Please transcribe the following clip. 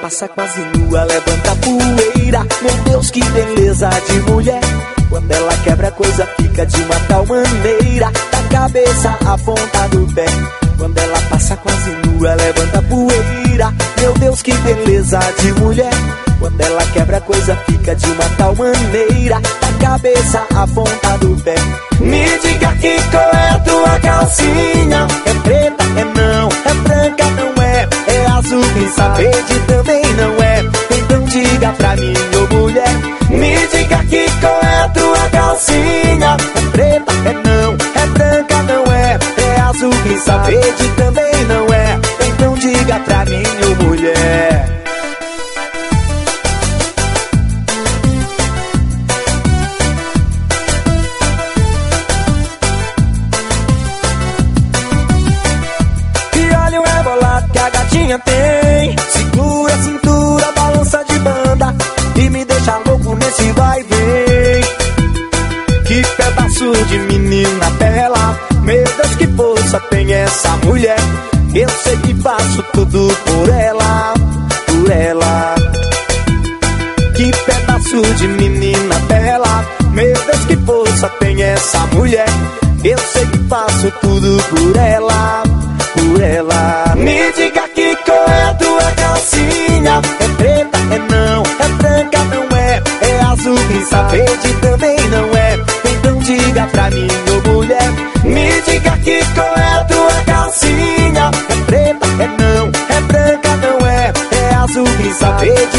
passa quase nua, levanta poeira. Meu Deus, que beleza de mulher. Quando ela quebra, coisa fica de uma tal maneira. Da cabeça à ponta do pé. Quando ela passa quase nua, levanta poeira. Meu Deus, que beleza de mulher. Quando ela quebra, coisa fica de uma tal maneira. Da cabeça à ponta do pé. Me diga que cor é a tua calcinha. É preta, é não, é branca, não é. É azul, e verde também azul, e verde também não é. Então diga pra mim, ô mulher. novinha tem. Meu Deus que força tem essa mulher. Eu sei que faço tudo por ela, por ela. Que pedaço de menina bela, meu Deus que força tem essa mulher. Eu sei que faço tudo por ela, por ela. Me diga que cor é a tua calcinha? É preta, é não, é branca, não é. É azul, brisa verde também não é. Então diga pra mim, ô mulher. Me é. É